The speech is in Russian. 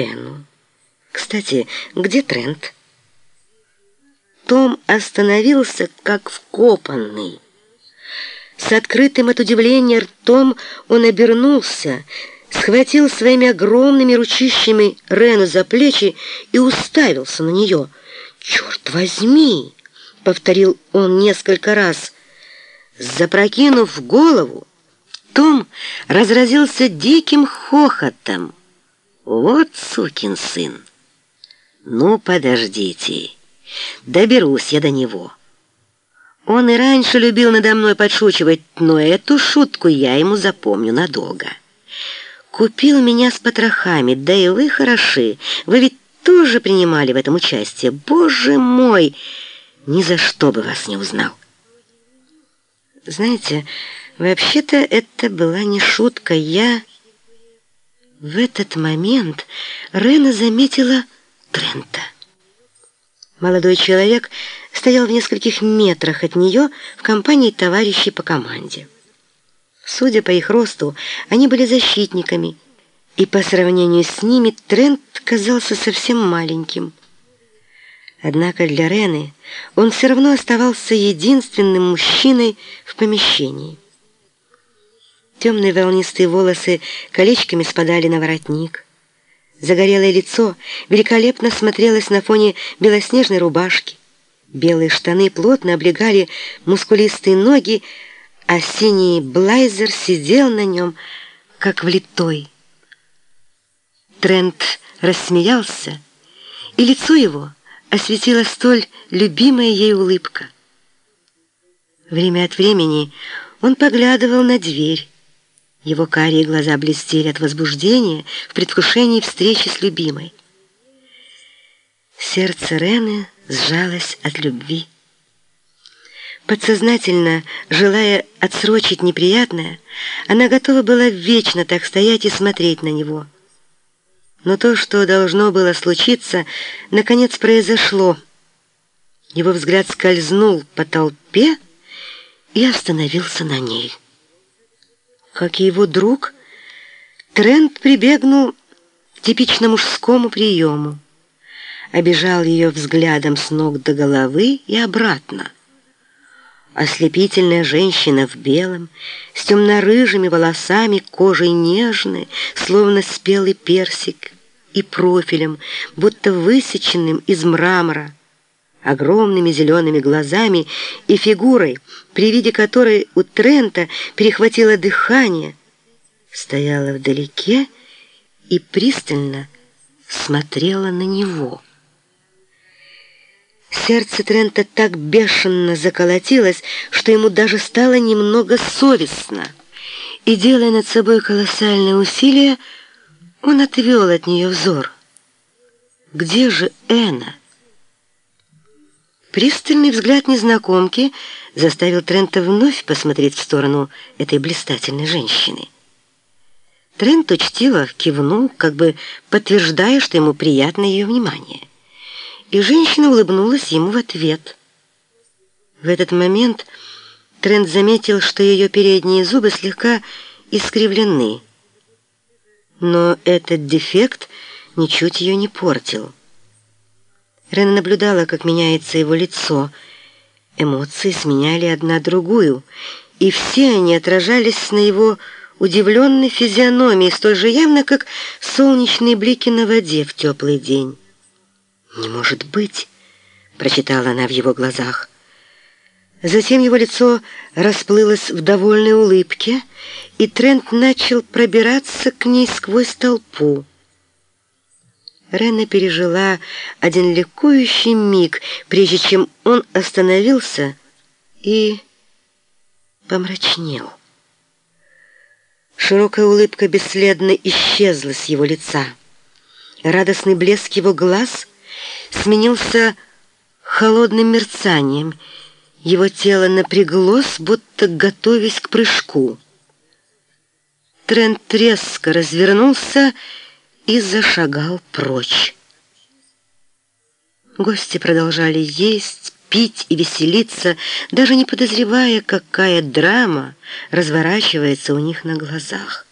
Энну. «Кстати, где Трент?» Том остановился, как вкопанный. С открытым от удивления ртом он обернулся, схватил своими огромными ручищами Рену за плечи и уставился на нее. «Черт возьми!» — повторил он несколько раз. Запрокинув голову, том разразился диким хохотом. «Вот сукин сын! Ну, подождите!» Доберусь я до него. Он и раньше любил надо мной подшучивать, но эту шутку я ему запомню надолго. Купил меня с потрохами, да и вы хороши. Вы ведь тоже принимали в этом участие. Боже мой, ни за что бы вас не узнал. Знаете, вообще-то это была не шутка. Я... В этот момент Рена заметила Трента. Молодой человек стоял в нескольких метрах от нее в компании товарищей по команде. Судя по их росту, они были защитниками, и по сравнению с ними Трент казался совсем маленьким. Однако для Рены он все равно оставался единственным мужчиной в помещении. Темные волнистые волосы колечками спадали на воротник – Загорелое лицо великолепно смотрелось на фоне белоснежной рубашки. Белые штаны плотно облегали мускулистые ноги, а синий блайзер сидел на нем, как влитой. Трент рассмеялся, и лицо его осветила столь любимая ей улыбка. Время от времени он поглядывал на дверь, его карие глаза блестели от возбуждения в предвкушении встречи с любимой. Сердце Рены сжалось от любви. Подсознательно, желая отсрочить неприятное, она готова была вечно так стоять и смотреть на него. Но то, что должно было случиться, наконец произошло. Его взгляд скользнул по толпе и остановился на ней как и его друг, Трент прибегнул к типично мужскому приему. Обежал ее взглядом с ног до головы и обратно. Ослепительная женщина в белом, с темно-рыжими волосами, кожей нежной, словно спелый персик, и профилем, будто высеченным из мрамора, огромными зелеными глазами и фигурой, при виде которой у Трента перехватило дыхание, стояла вдалеке и пристально смотрела на него. Сердце Трента так бешено заколотилось, что ему даже стало немного совестно. И, делая над собой колоссальные усилия, он отвел от нее взор. «Где же Эна?» Пристальный взгляд незнакомки заставил Трента вновь посмотреть в сторону этой блистательной женщины. Трент учтиво кивнул, как бы подтверждая, что ему приятно ее внимание. И женщина улыбнулась ему в ответ. В этот момент Трент заметил, что ее передние зубы слегка искривлены. Но этот дефект ничуть ее не портил. Рена наблюдала, как меняется его лицо. Эмоции сменяли одна другую, и все они отражались на его удивленной физиономии, столь же явно, как солнечные блики на воде в теплый день. «Не может быть!» — прочитала она в его глазах. Затем его лицо расплылось в довольной улыбке, и Трент начал пробираться к ней сквозь толпу. Рена пережила один ликующий миг, прежде чем он остановился и помрачнел. Широкая улыбка бесследно исчезла с его лица. Радостный блеск его глаз сменился холодным мерцанием. Его тело напряглось, будто готовясь к прыжку. Трент резко развернулся зашагал прочь. Гости продолжали есть, пить и веселиться, даже не подозревая, какая драма разворачивается у них на глазах.